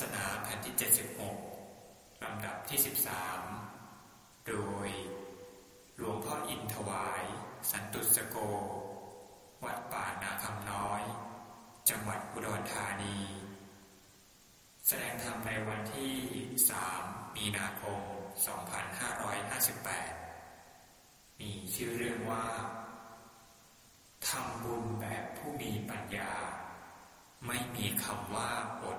ศนาแผ่นที่ 76 ลำดับที่ 13 โดย หลวงพ่ออินถวาย สันตุสโก วัดป่านาคำน้อย จังหวัดอุดรธานี แสดงธรรมในวันที่ 3 มีนาคม 2558 มีชื่อเรื่องว่าทำบุญแบบผู้มีปัญญา ไม่มีคำว่าอด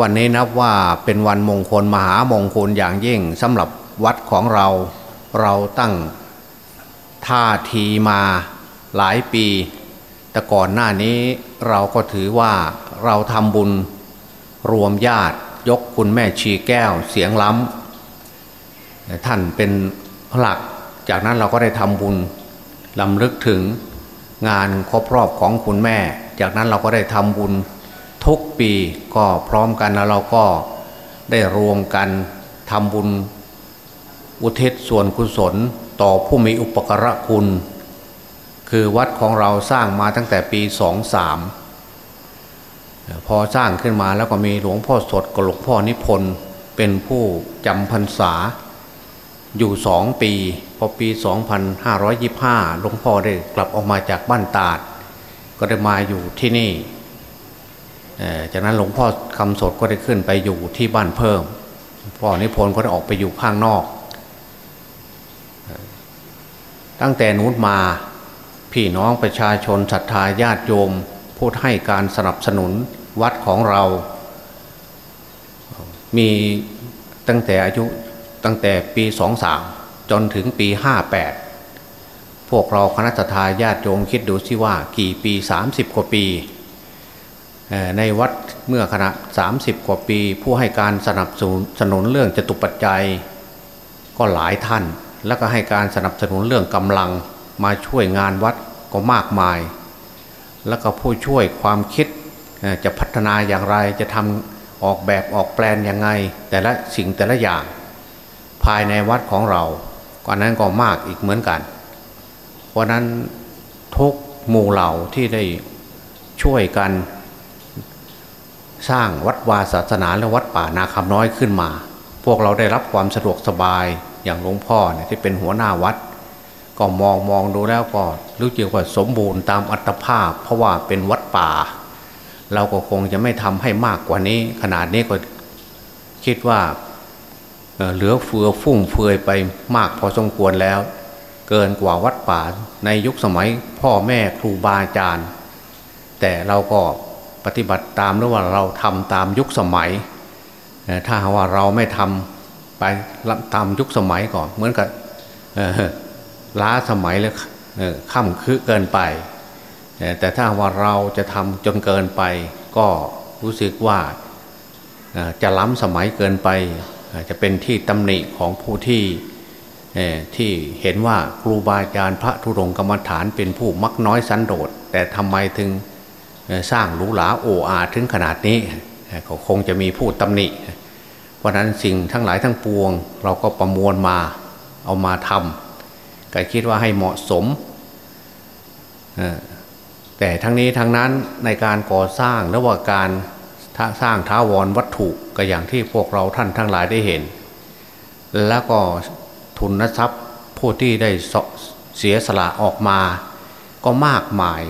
วันนี้นับว่าเป็นวันมงคลมหามงคลอย่างยิ่งสำหรับวัดของเรา เราตั้งท่าทีมาหลายปี แต่ก่อนหน้านี้เราก็ถือว่าเราทำบุญรวมญาติยกคุณแม่ชีแก้วเสียงล้ำท่านเป็นหลัก จากนั้นเราก็ได้ทำบุญลำลึกถึงงานครบรอบของคุณแม่ จากนั้นเราก็ได้ทำบุญ ทุกปีก็พร้อมกันแล้วเราก็ได้รวมกันทำบุญอุทิศส่วนกุศลต่อผู้มีอุปการะคุณ คือวัดของเราสร้างมาตั้งแต่ปีสองสามพอสร้างขึ้นมาแล้วก็มีหลวงพ่อสดกับหลวงพ่อนิพนธ์เป็นผู้จำพรรษา อยู่สองปี พอปี 2525หลวงพ่อได้กลับออกมาจากบ้านตาด ก็ได้มาอยู่ที่นี่ จากนั้นหลวงพ่อคำสดก็ได้ขึ้นไปอยู่ที่บ้านเพิ่มพ่อนิพนธ์ก็ได้ออกไปอยู่ข้างนอก ตั้งแต่นู้นมาพี่น้องประชาชนศรัทธาญาติโยมพูดให้การสนับสนุนวัดของเรา มีตั้งแต่อายุตั้งแต่ปีสองสามจนถึงปีห้าแปดพวกเราคณะทาญาติโยมคิดดูสิว่ากี่ปีสามสิบกว่าปี ในวัดเมื่อคณะสามสิบกว่าปี ผู้ให้การสนับสนุนเรื่องจตุปัจจัย ก็หลายท่าน แล้วก็ให้การสนับสนุนเรื่องกำลังมาช่วยงานวัดก็มากมาย แล้วก็ผู้ช่วยความคิดจะพัฒนาอย่างไรจะทำออกแบบออกแปลนยังไง แต่ละสิ่งแต่ละอย่าง ภายในวัดของเราก่อนนั้นก็มากอีกเหมือนกัน เพราะนั้นทุกหมู่เหล่าที่ได้ช่วยกัน สร้างวัดวาศาสนาและวัดป่านาคำน้อยขึ้นมา พวกเราได้รับความสะดวกสบายอย่างหลวงพ่อเนี่ยที่เป็นหัวหน้าวัด ก็มองมองดูแล้วก็รู้จักว่าสมบูรณ์ตามอัตภาพ เพราะว่าเป็นวัดป่า เราก็คงจะไม่ทำให้มากกว่านี้ ขนาดนี้ก็คิดว่าเหลือเฟือฟุ่มเฟือยไปมากพอสมควรแล้ว เกินกว่าวัดป่าในยุคสมัยพ่อแม่ครูบาอาจารย์ แต่เราก็ ปฏิบัติตามหรือว่าเราทำตามยุคสมัย ถ้าว่าเราไม่ทำไปตามยุคสมัยก่อน เหมือนกับล้าสมัยแล้วค่ำคือเกินไป แต่ถ้าว่าเราจะทำจนเกินไป ก็รู้สึกว่าจะล้ำสมัยเกินไป จะเป็นที่ตำหนิของผู้ที่ที่เห็นว่าครูบาอาจารย์พระธุรงกรรมฐานเป็นผู้มักน้อยสันโดษแต่ทำไมถึง สร้างหรูหราโออาถึงขนาดนี้เขาคงจะมีผู้ตำหนิ เพราะนั้นสิ่งทั้งหลายทั้งปวง เราก็ประมวลมาเอามาทำก็คิดว่าให้เหมาะสม แต่ทั้งนี้ทั้งนั้นในการก่อสร้างและว่าการสร้างท้าวรวัตถุก็อย่างที่พวกเราท่านทั้งหลายได้เห็น แล้วก็ทุนทรัพย์ผู้ที่ได้เสียสละออกมา ก็มากมาย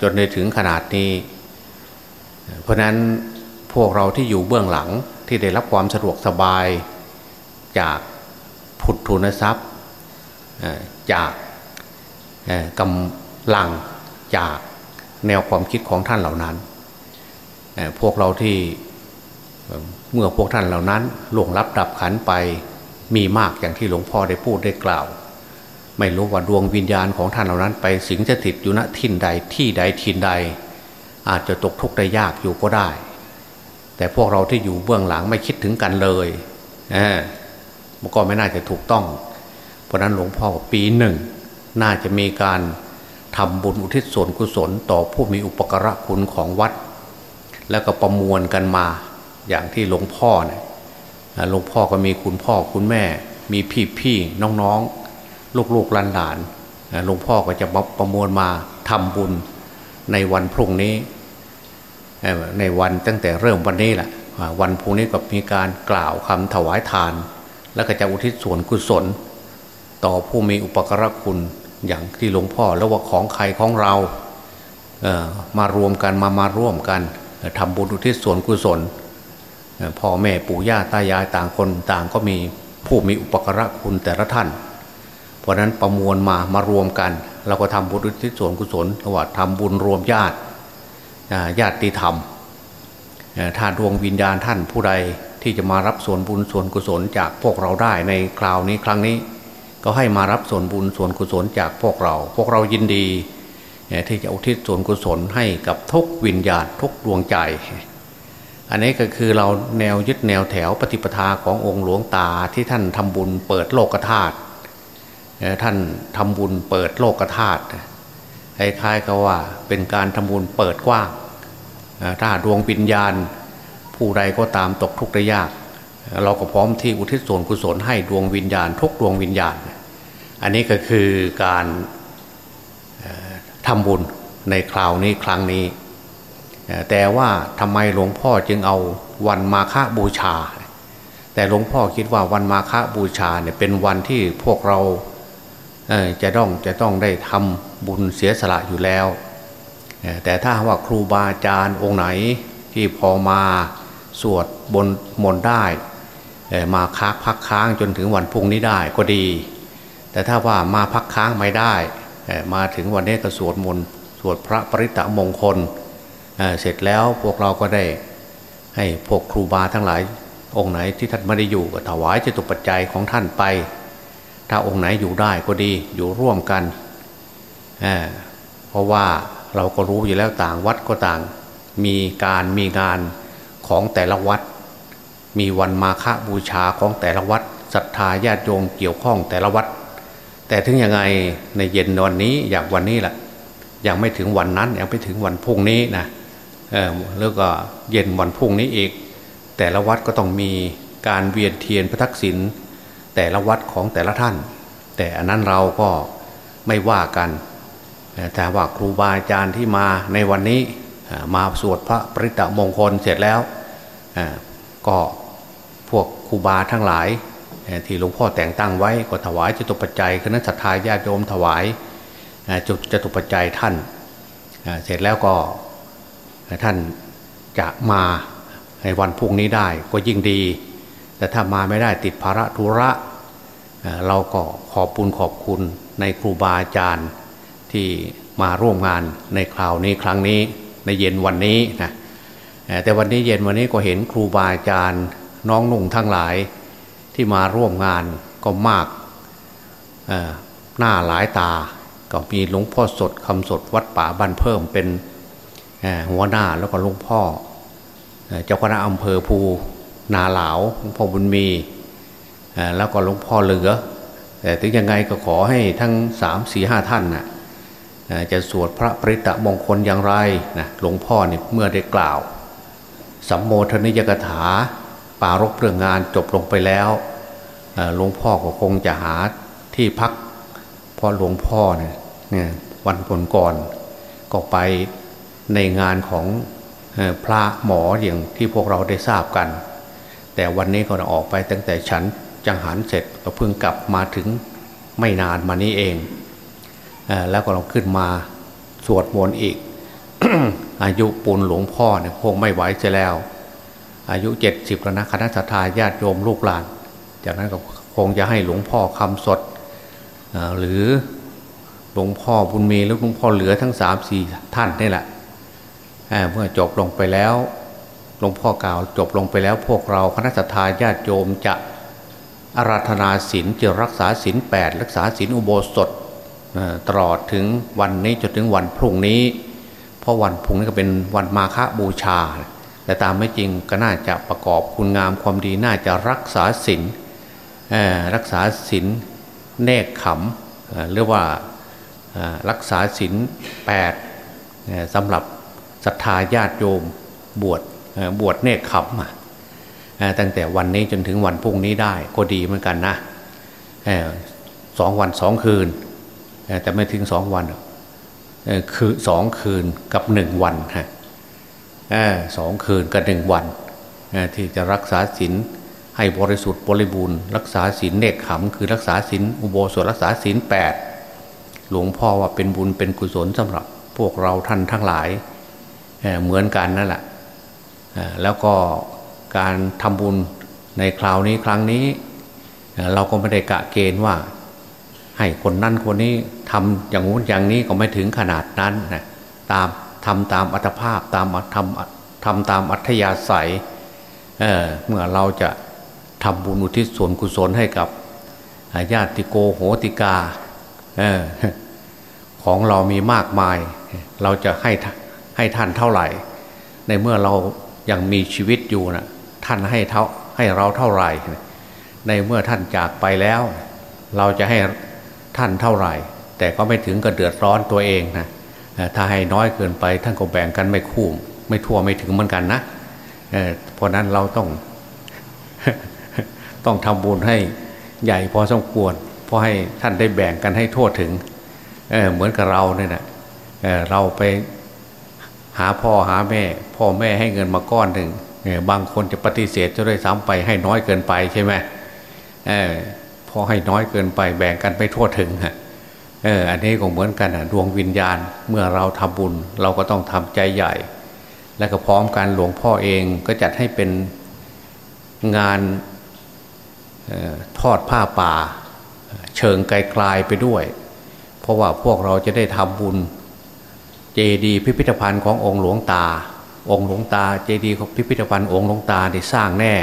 จนในถึงขนาดนี้ เพราะนั้นพวกเราที่อยู่เบื้องหลังที่ได้รับความสะดวกสบายจากผุดทุนทรัพย์จากกำลังจากแนวความคิดของท่านเหล่านั้น พวกเราที่เมื่อพวกท่านเหล่านั้นล่วงลับดับขันไปมีมากอย่างที่หลวงพ่อได้พูดได้กล่าว ไม่รู้ว่าดวงวิญญาณของท่านเหล่านั้นไปสิงสถิตอยู่ณทินใดที่ใดทินใด อาจจะตกทุกข์ได้ยากอยู่ก็ได้ แต่พวกเราที่อยู่เบื้องหลังไม่คิดถึงกันเลยมันก็ไม่น่าจะถูกต้อง เพราะนั้นหลวงพ่อปีหนึ่ง น่าจะมีการทำบุญอุทิศส่วนกุศล ต่อผู้มีอุปการะคุณของวัด แล้วก็ประมวลกันมาอย่างที่หลวงพ่อเนี่ยหลวงพ่อก็มีคุณพ่อคุณแม่ มีพี่พี่น้องๆ ลูกๆหลานๆหลวงพ่อก็จะประมวลมาทำบุญในวันพรุ่งนี้ในวันตั้งแต่เริ่มวันนี้แหละวันพรุ่งนี้ก็มีการกล่าวคำถวายทาน แล้วก็จะอุทิศส่วนกุศล ต่อผู้มีอุปกรคุณอย่างที่หลวงพ่อแล้วว่าของใครของเรามารวมกันมามาร่วมกันทำบุญอุทิศส่วนกุศลพ่อแม่ปู่ย่าตายายต่างคนต่างก็มีผู้มีอุปกรคุณแต่ละท่าน เพราะนั้นประมวลมามารวมกัน เราก็ทำบุญอุทิศส่วนกุศลถว่าทำบุญรวมญาติญาติธรรมถ้าดวงวิญญาณท่านผู้ใดที่จะมารับส่วนบุญส่วนกุศลจากพวกเราได้ในคราวนี้ครั้งนี้ ก็ให้มารับส่วนบุญส่วนกุศลจากพวกเรา พวกเรายินดี ที่จะอุทิศส่วนกุศลให้กับทุกวิญญาณทุกดวงใจ อันนี้ก็คือเราแนวยึดแนวแถวปฏิปทาขององค์หลวงตาที่ท่านทำบุญเปิดโลกธาตุ ท่านทำบุญเปิดโลกธาตุคล้ายๆกับว่าเป็นการทำบุญเปิดกว้าง ถ้าดวงวิญญาณ ผู้ใดก็ตามตกทุกข์ได้ยาก เราก็พร้อมที่อุทิศส่วนกุศลให้ดวงวิญญาณ ทุกดวงวิญญาณ อันนี้ก็คือการทำบุญในคราวนี้ครั้งนี้ แต่ว่าทำไมหลวงพ่อจึงเอาวันมาฆบูชา แต่หลวงพ่อคิดว่าวันมาฆบูชาเนี่ยเป็นวันที่พวกเรา จะต้องจะต้องได้ทำบุญเสียสละอยู่แล้ว แต่ถ้าว่าครูบาอาจารย์องค์ไหนที่พอมาสวดบนมนได้มาค้าพักค้างจนถึงวันพุ่งนี้ได้ก็ดี แต่ถ้าว่ามาพักค้างไม่ได้ มาถึงวันนี้ก็สวดมนต์สวดพระปริตะมงคลเสร็จแล้วพวกเราก็ได้ให้พวกครูบาทั้งหลายองค์ไหนที่ท่านไม่ได้อยู่ก็ถวายจตุปัจจัยของท่านไป ถ้าองค์ไหนอยู่ได้ก็ดีอยู่ร่วมกันเพราะว่าเราก็รู้อยู่แล้วต่างวัดก็ต่าง มีการมีงานของแต่ละวัด มีวันมาฆบูชาของแต่ละวัดศรัทธาญาติโยมเกี่ยวข้องแต่ละวัด แต่ถึงยังไงในเย็นวันนี้อยากวันนี้แหละยังไม่ถึงวันนั้นยังไม่ถึงวันพุ่งนี้นะแล้วก็เย็นวันพุ่งนี้อีกแต่ละวัดก็ต้องมีการเวียนเทียนพระทักษิณ แต่ละวัดของแต่ละท่าน แต่อันนั้นเราก็ไม่ว่ากันแต่ว่าครูบาอาจารย์ที่มาในวันนี้มาสวดพระปริตะมงคลเสร็จแล้วก็พวกครูบาทั้งหลาย ที่หลวงพ่อแต่งตั้งไว้ก็ถวายจตุปัจจัยคณะสัตยาญาติโยมถวายจุดจตุปัจจัยท่าน เสร็จแล้วก็ท่านจะมาในวันพุ่งนี้ได้ก็ยิ่งดี แต่ถ้ามาไม่ได้ติดภาระธุระ เราก็ขอบปุณขอบคุณในครูบาอาจารย์ที่มาร่วมงานในคราวนี้ครั้งนี้ในเย็นวันนี้นะแต่วันนี้เย็นวันนี้ก็เห็นครูบาอาจารย์น้องนุ่งทั้งหลายที่มาร่วมงานก็มากหน้าหลายตา ก็มีหลวงพ่อสดคำสดวัดป่าบ้านเพิ่มเป็นหัวหน้าแล้วก็หลวงพ่อเจ้าคณะอำเภอภู นาหลาวหลวงพ่อบุญมีแล้วก็หลวงพ่อเหลือ แต่ถึงยังไงก็ขอให้ทั้งสามสี่ห้าท่านนะ่ะจะสวดพระปริตะมงคลอย่างไรนะหลวงพ่อเนี่ยเมื่อได้กล่าวสัมโมทนิยกถาปารกเรื่องงานจบลงไปแล้วหลวงพ่อก็คงจะหาที่พักเพราะหลวงพ่อเนี่ยวันก่อนก่อนก็ไปในงานของพระหมออย่างที่พวกเราได้ทราบกัน แต่วันนี้ก็ออกไปตั้งแต่ฉันจังหันเสร็จก็เพิ่งกลับมาถึงไม่นานมานี้เองแล้วก็เราขึ้นมาสวดมนต์อีก อายุปูนหลวงพ่อเนี่ยคงไม่ไหวจะแล้ว อายุเจ็ดสิบแล้วนะคณะทาญาติโยมลูกหลาน จากนั้นก็คงจะให้หลวงพ่อคำสดหรือหลวงพ่อบุญมีหรือหลวงพ่อเหลือทั้งสามสี่ท่านนี่แหละเมื่อจบลงไปแล้ว หลวงพ่อกล่าวจบลงไปแล้วพวกเราคณะทาญาติโยมจะอาราธนาศีลจะรักษาศีลแปดรักษาศีลอุโบสถตลอดถึงวันนี้จนถึงวันพรุ่งนี้ เพราะวันพรุ่งนี้ก็เป็นวันมาฆบูชา แต่ตามไม่จริงก็น่าจะประกอบคุณงามความดีน่าจะรักษาศีลรักษาศีลเนคขำหรือว่ารักษาศีลแปดสำหรับศรัทธาญาติโยมบวช บวชเนคขำตั้งแต่วันนี้จนถึงวันพรุ่งนี้ได้ก็ดีเหมือนกันนะสองวันสองคืน แต่ไม่ถึงสองวันคือสองคืนกับหนึ่งวันฮะสองคืนกับหนึ่งวันที่จะรักษาศีลให้บริสุทธิ์บริบูรณ์รักษาศีลเนกขำคือรักษาศีลอุโบสถรักษาศีลแปดหลวงพ่อว่าเป็นบุญเป็นกุศลสำหรับพวกเราท่านทั้งหลายเหมือนกันนั่นแหละ แล้วก็การทำบุญในคราวนี้ครั้งนี้ เราก็ไม่ได้กะเกณฑ์ว่า ให้คนนั่นคนนี้ทำอย่างงู้นอย่างนี้ก็ไม่ถึงขนาดนั้นนะตามทำตามอัตภาพตามทำทำตามอัธยาศัยเเมื่อเราจะทำบุญอุทิศส่วนกุศลให้กับญาติโกโหติกาอของเรามีมากมาย เราจะให้ให้ท่านเท่าไหร่ ในเมื่อเรา ยังมีชีวิตอยู่นะท่านให้เท่าให้เราเท่าไหร่ ในเมื่อท่านจากไปแล้ว เราจะให้ท่านเท่าไหร่ แต่ก็ไม่ถึงกับเดือดร้อนตัวเองนะถ้าให้น้อยเกินไปท่านก็แบ่งกันไม่คู่ไม่ทั่วไม่ถึงเหมือนกันนะเพราะนั้นเราต้อง ต้องทำบุญให้ใหญ่พอสมควรเพราะให้ท่านได้แบ่งกันให้ทั่วถึงเเหมือนกับเราเนี่ยนะเเราไป หาพ่อหาแม่ พ่อแม่ให้เงินมาก้อนหนึ่งบางคนจะปฏิเสธจะได้ซ้ำไปให้น้อยเกินไปใช่ไหมพอให้น้อยเกินไปแบ่งกันไปทั่วถึงฮะเอออันนี้ก็เหมือนกันดวงวิญญาณเมื่อเราทำบุญ เราก็ต้องทำใจใหญ่ และก็พร้อมกันหลวงพ่อเองก็จัดให้เป็นงานทอดผ้าป่า เชิงไกลๆไปด้วย เพราะว่าพวกเราจะได้ทำบุญ เจดีพิพิธภัณฑ์ขององค์หลวงตา องค์หลวงตา เจดีของพิพิธภัณฑ์องค์หลวงตาได้สร้างแน่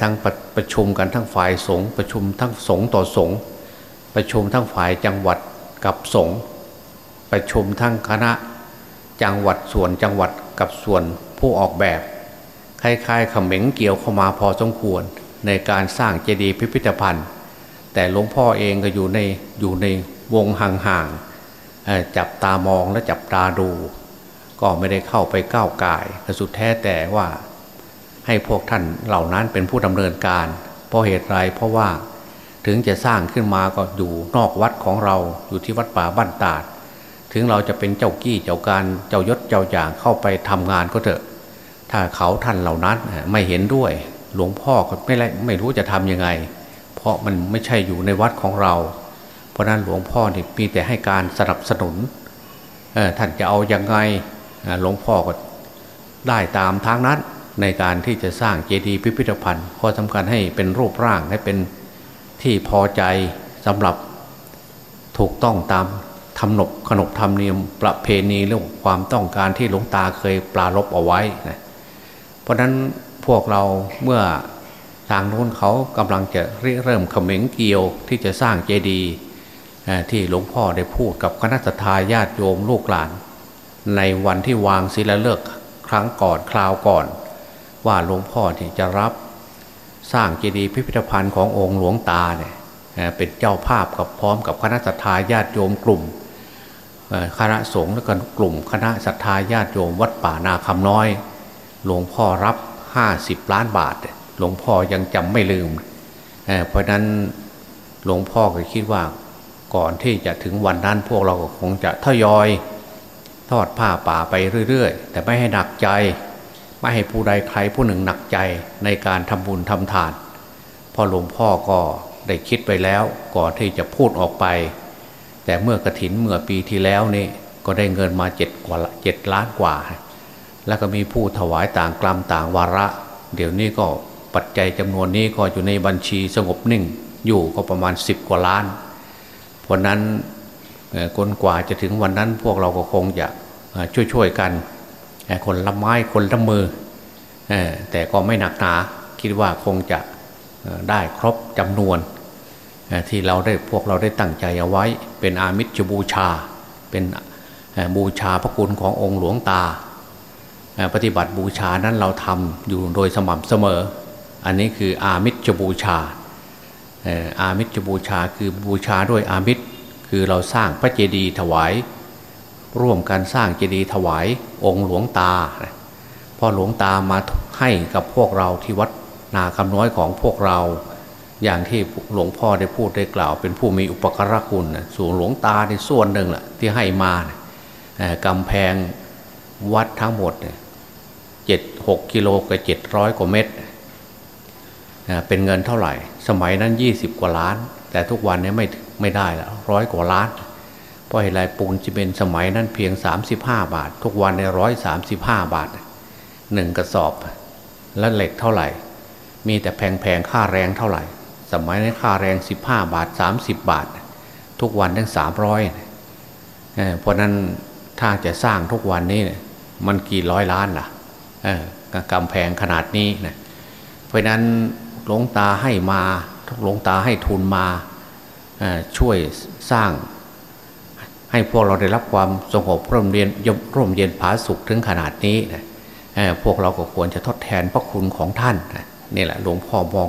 ทั้งประประชุมกันทั้งฝ่ายสงฆ์ประชุมทั้งสงฆ์ต่อสงฆ์ประชุมทั้งฝ่ายจังหวัดกับสงฆ์ประชุมทั้งคณะจังหวัดส่วนจังหวัดกับส่วนผู้ออกแบบคล้ายๆขม็งเกี่ยวเข้ามาพอสมควรในการสร้างเจดีย์พิพิธภัณฑ์ แต่หลวงพ่อเองก็อยู่ในอยู่ในวงห่างๆ จับตามองและจับตาดู ก็ไม่ได้เข้าไปก้าวไก่สุดแท้แต่ว่าให้พวกท่านเหล่านั้นเป็นผู้ดำเนินการ เพราะเหตุไรเพราะว่าถึงจะสร้างขึ้นมาก็อยู่นอกวัดของเราอยู่ที่วัดป่าบ้านตาด ถึงเราจะเป็นเจ้ากี้เจ้าการเจ้ายศเจ้าอย่างเข้าไปทำงานก็เถอะ ถ้าเขาท่านเหล่านั้นไม่เห็นด้วย หลวงพ่อก็ไม่ไม่รู้จะทำยังไง เพราะมันไม่ใช่อยู่ในวัดของเรา เพราะนั้นหลวงพ่อนี่มีแต่ให้การสนับสนุนท่านจะเอาอยัางไงหลวงพ่อก็ได้ตามทางนั้นในการที่จะสร้างเจดีย์พิพิธภัณฑ์ข้อสำคัญให้เป็นรูปร่างให้เป็นที่พอใจสำหรับถูกต้องตามทำหนบขนบธรรมเนียมประเพณีเรื่องความต้องการที่หลวงตาเคยปลารบเอาไว้นะเพราะนั้นพวกเราเมื่อทางโน้นเขากำลังจะเริ่มเขม็งเกี่ยวที่จะสร้างเจดีย์ ที่หลวงพ่อได้พูดกับคณะทาญาติโยมลูกหลาน ในวันที่วางศิลาฤกษ์ครั้งก่อนคราวก่อน ว่าหลวงพ่อที่จะรับสร้างเจดีย์พิพิธภัณฑ์ขององค์หลวงตาเนี่ยเป็นเจ้าภาพกับพร้อมกับคณะสัตยาญาติโยมกลุ่มคณะสงฆ์และก็กลุ่ม คณะสัตยาญาติโยมวัดป่านาคำน้อย หลวงพ่อรับห้าสิบล้านบาท หลวงพ่อยังจำไม่ลืมเเพราะนั้นหลวงพ่อก็คิดว่า ก่อนที่จะถึงวันนั้นพวกเราก็คงจะทยอย ทอดผ้าป่าไปเรื่อยๆ แต่ไม่ให้หนักใจ ไม่ให้ผู้ใดใครผู้หนึ่งหนักใจในการทำบุญทำทาน พอหลวงพ่อก็ได้คิดไปแล้วก่อนที่จะพูดออกไป แต่เมื่อกระถินเมื่อปีที่แล้วนี่ก็ได้เงินมาเจ็ดกว่าเจ็ดล้านกว่า แล้วก็มีผู้ถวายต่างกลัมต่างวาระ เดี๋ยวนี้ก็ปัจจัยจำนวนนี้ก็อยู่ในบัญชีสงบนิ่งอยู่ก็ประมาณสิบกว่าล้าน เพราะนั้นคนกว่าจะถึงวันนั้นพวกเราก็คงจะช่วยๆกันคนละไม้คนละมือแต่ก็ไม่หนักหนาคิดว่าคงจะได้ครบจำนวน ที่เราได้พวกเราได้ตั้งใจเอาไว้ เป็นอามิชบูชา เป็นบูชาพระคุณขององค์หลวงตา ปฏิบัติบูชานั้นเราทำอยู่โดยสม่ำเสมอ อันนี้คืออามิชบูชา อามิชบูชาคือบูชาด้วยอามิชคือเราสร้างพระเจดีย์ถวาย ร่วมกันสร้างเจดีย์ถวายองค์หลวงตาพอหลวงตามาให้กับพวกเราที่วัดนาคำน้อยของพวกเรา อย่างที่หลวงพ่อได้พูดได้กล่าว เป็นผู้มีอุปการะคุณสูงหลวงตาในส่วนหนึ่งแหละที่ให้มากำแพงวัดทั้งหมดเจ็ดหกกิโลกับเจ็ดร้อยกว่าเมตร เป็นเงินเท่าไหร่ สมัยนั้นยี่สิบกว่าล้าน แต่ทุกวันนี้ไม่ไม่ได้แล้วร้อยกว่าล้าน เพราะเหตุไรปูนจีเมนสมัยนั้นเพียงสามสิบห้าบาท ทุกวันในร้อยสามสิบห้าบาทหนึ่งกระสอบ และเหล็กเท่าไหร่ มีแต่แพงๆค่าแรงเท่าไหร่ สมัยนั้นค่าแรงสิบห้าบาทสามสิบบาท ทุกวันทั้งสามร้อยเพราะนั้นถ้าจะสร้างทุกวันนี้มันกี่ร้อยล้านล่ะกำแพงขนาดนี้นะเพราะนั้น หลวงตาให้มาหลวงตาให้ทุนมาช่วยสร้าง ให้พวกเราได้รับความสงบร่มเย็นร่มเย็นผาสุขถึงขนาดนี้นะพวกเราก็ควรจะทดแทนพระคุณของท่านนี่แหละหลวงพ่อมอง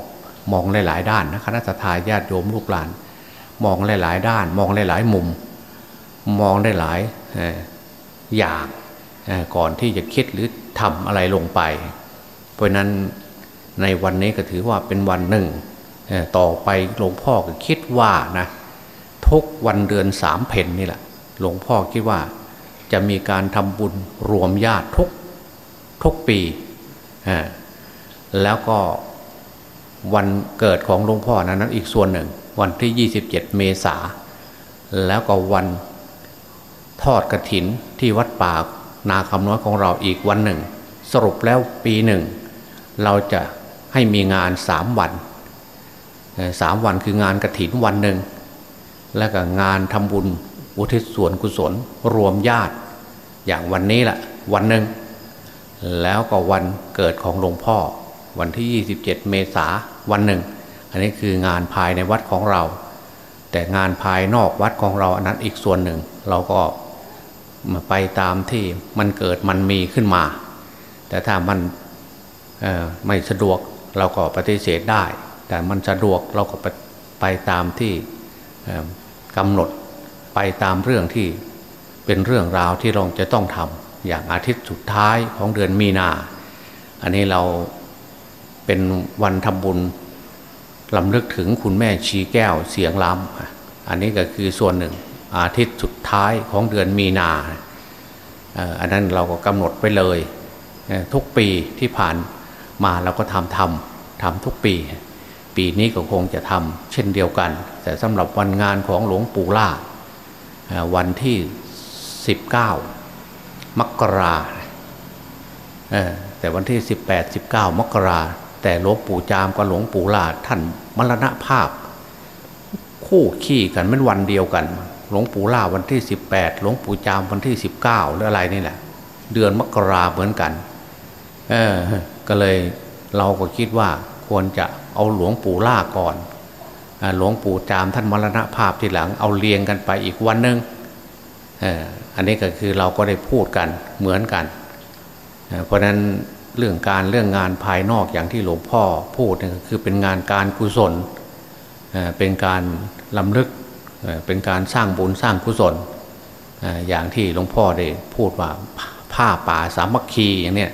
มองหลาย ๆ ด้านนะคณะทาญาติโยมลูกหลาน มองหลาย ๆ ด้าน มองหลาย ๆ มุม มองได้หลายอย่างก่อนที่จะคิดหรือทำอะไรลงไป เพราะนั้น ในวันนี้ก็ถือว่าเป็นวันหนึ่ง ต่อไปหลวงพ่อก็คิดว่านะทุกวันเดือนสามเพนนี่แหละ หลวงพ่อคิดว่าจะมีการทำบุญรวมญาติทุกทุกปีแล้วก็วันเกิดของหลวงพ่อนั้นนั้นอีกส่วนหนึ่ง วันที่ 27 เมษาแล้วก็วันทอดกระถินที่วัดป่านาคำน้อยของเราอีกวันหนึ่ง สรุปแล้วปีหนึ่ง เราจะ ให้มีงานสามวันสามวันคืองานกระถินวันหนึ่งและก็งานทำบุญอุทิศส่วนกุศลรวมญาติ อย่างวันนี้แหละวันหนึ่งแล้วก็วันเกิดของหลวงพ่อ วันที่ 27 เมษาวันหนึ่ง อันนี้คืองานภายในวัดของเรา แต่งานภายนอกวัดของเราอันนั้นอีกส่วนหนึ่ง เราก็มาไปตามที่มันเกิดมันมีขึ้นมา แต่ถ้ามันไม่สะดวก เราก็ปฏิเสธได้ แต่มันสะดวกเราก็ไปตามที่กำหนดไปตามเรื่องที่เป็นเรื่องราวที่เราจะต้องทำอย่างอาทิตย์สุดท้ายของเดือนมีนา อันนี้เราเป็นวันทำบุญลำลึกถึงคุณแม่ชีแก้วเสียงล้ำอันนี้ก็คือส่วนหนึ่งอาทิตย์สุดท้ายของเดือนมีนา อันนั้นเราก็กำหนดไปเลย ทุกปีที่ผ่าน มาเราก็ทำทำทำทุกปี ปีนี้ก็คงจะทำเช่นเดียวกัน แต่สำหรับวันงานของหลวงปู่ล่า วันที่ 19 มกราแต่วันที่ 18 19 มกรา แต่หลวงปู่จามกับหลวงปู่ล่าท่านมรณภาพ คู่ขี้กันมันวันเดียวกัน หลวงปู่ล่าวันที่สิบแปดหลวงปู่จามวันที่สิบเก้าหรืออะไรนี่แหละ เดือนมกราเหมือนกัน เออ ก็เลยเราก็คิดว่าควรจะเอาหลวงปู่ล่าก่อนหลวงปู่จามท่านมรณภาพทีหลังเอาเรียงกันไปอีกวันหนึ่งอันนี้ก็คือเราก็ได้พูดกันเหมือนกัน เพราะนั้นเรื่องการเรื่องงานภายนอกอย่างที่หลวงพ่อพูดนี่คือเป็นงานการกุศลเป็นการลำลึกเป็นการสร้างบุญสร้างกุศลอย่างที่หลวงพ่อได้พูดว่าผ้าป่าสามัคคีอย่างเนี้ย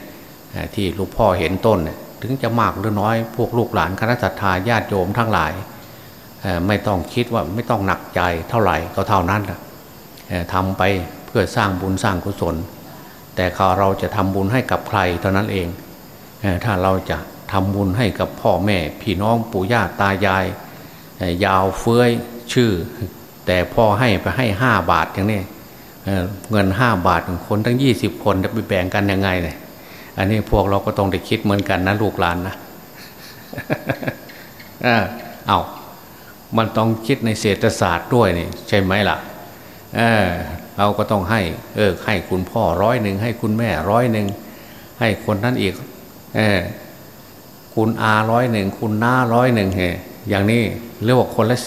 ที่ลวงพ่อเห็นต้น ถึงจะมากหรือน้อย พวกลูกหลานคณะสัตยาญาติโยมทั้งหลาย ไม่ต้องคิดว่าไม่ต้องหนักใจเท่าไหร่ก็เท่านั้นทำไปเพื่อสร้างบุญสร้างกุศล แต่เราจะทำบุญให้กับใครเท่านั้นเอง ถ้าเราจะทำบุญให้กับพ่อแม่ พี่น้องปู่ย่าตายาย ยาวเฟื้อยชื่อ แต่พ่อให้ไปให้ห้าบาทอย่างนี้เงินห้าบาทคนทั้งยี่สิบคนจะไปแบ่งกันยังไงเนี่ย อันนี้พวกเราก็ต้องได้คิดเหมือนกันนะลูกหลานนะเอามันต้องคิดในเศรษฐศาสตร์ด้วยนี่ใช่ไหมล่ะ เออ เราก็ต้องให้ เออ ให้คุณพ่อร้อยหนึ่งให้คุณแม่ร้อยหนึ่งให้คนนั้นอีก เออ คุณอาร้อยหนึ่งคุณน้าร้อยหนึ่งเฮอย่างนี้เรียกว่าคนละ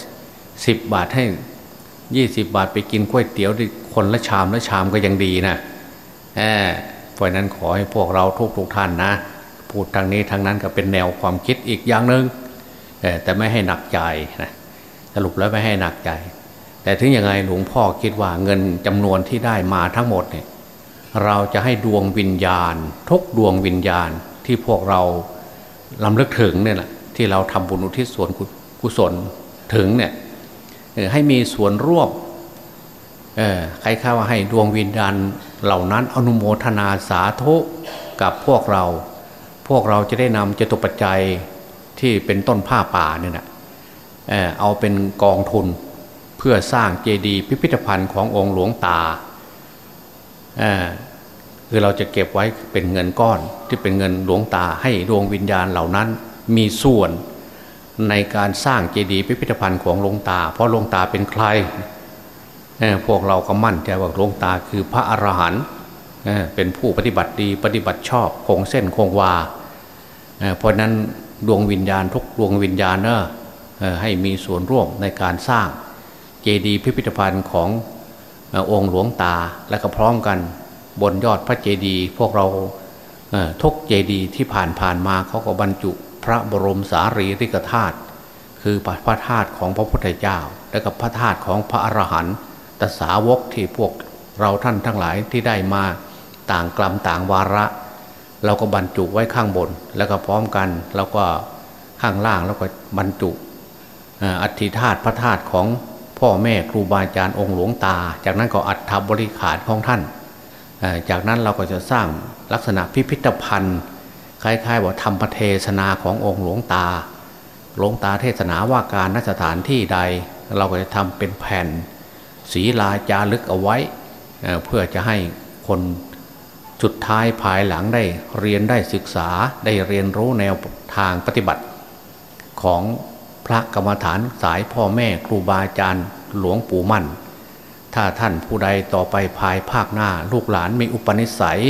สิบบาทให้ยี่สิบบาทไปกินก๋วยเตี๋ยวคนละชามละชามก็ยังดีนะเพ ราะนั้นขอให้พวกเราทุกทุกท่านนะ พูดทางนี้ทางนั้นก็เป็นแนวความคิดอีกอย่างหนึง่งแต่ไม่ให้หนักใจนะสรุปแล้วไม่ให้หนักใจ แต่ถึงยังไงหลวงพ่อคิดว่าเงินจำนวนที่ได้มาทั้งหมดเนี่ยเราจะให้ดวงวิญญาณ ทุกดวงวิญญาณที่พวกเราลำลึกถึงเนี่ยแหละที่เราทำบุญอุทิศส่วนกุศลถึงเนี่ยให้มีส่วนร่วมใครข้าว่าให้ดวงวิญญาณ เหล่านั้นอนุโมทนาสาธุกับพวกเรา พวกเราจะได้นำจตุปัจจัยที่เป็นต้นผ้าป่าเนี่ยนะเออเอาเป็นกองทุนเพื่อสร้างเจดีย์พิพิธภัณฑ์ขององค์หลวงตาเออคือเราจะเก็บไว้เป็นเงินก้อนที่เป็นเงินหลวงตาให้ดวงวิญญาณเหล่านั้นมีส่วนในการสร้างเจดีย์พิพิธภัณฑ์ของหลวงตา เพราะหลวงตาเป็นใคร พวกเราก็มั่นใจว่าหลวงตาคือพระอรหันต์เป็นผู้ปฏิบัติดีปฏิบัติชอบคงเส้นคงวาเพราะนั้นดวงวิญญาณทุกดวงวิญญาณเนอะให้มีส่วนร่วมในการสร้างเจดีย์พิพิธภัณฑ์ขององค์หลวงตาและก็พร้อมกันบนยอดพระเจดีย์พวกเราทุกเจดีย์ที่ผ่านผ่านมาเขาก็บรรจุพระบรมสารีริกธาตุคือพระธาตุของพระพุทธเจ้า และกับพระธาตุของพระอรหันต์ ตสาวกที่พวกเราท่านทั้งหลายที่ได้มาต่างกลัมต่างวาระ เราก็บรรจุไว้ข้างบน แล้วก็พร้อมกันแล้วก็ข้างล่างแล้วก็บรรจุอัฐิธาตุพระธาตุของพ่อแม่ครูบาอาจารย์องค์หลวงตา จากนั้นก็อัฐบริขารของท่าน จากนั้นเราก็จะสร้างลักษณะพิพิธภัณฑ์ คล้ายๆว่าธรรมเทศนาขององค์หลวงตา หลวงตาเทศนาว่าการนสถานที่ใด เราก็จะทำเป็นแผ่น ศีลาจารึกเอาไว้เเพื่อจะให้คนสุดท้ายภายหลังได้เรียนได้ศึกษาได้เรียนรู้แนวทางปฏิบัติ ของพระกรรมฐานสายพ่อแม่ครูบาอาจารย์หลวงปู่มั่น ถ้าท่านผู้ใดต่อไปภายภาคหน้า ลูกหลานมีอุปนิสัย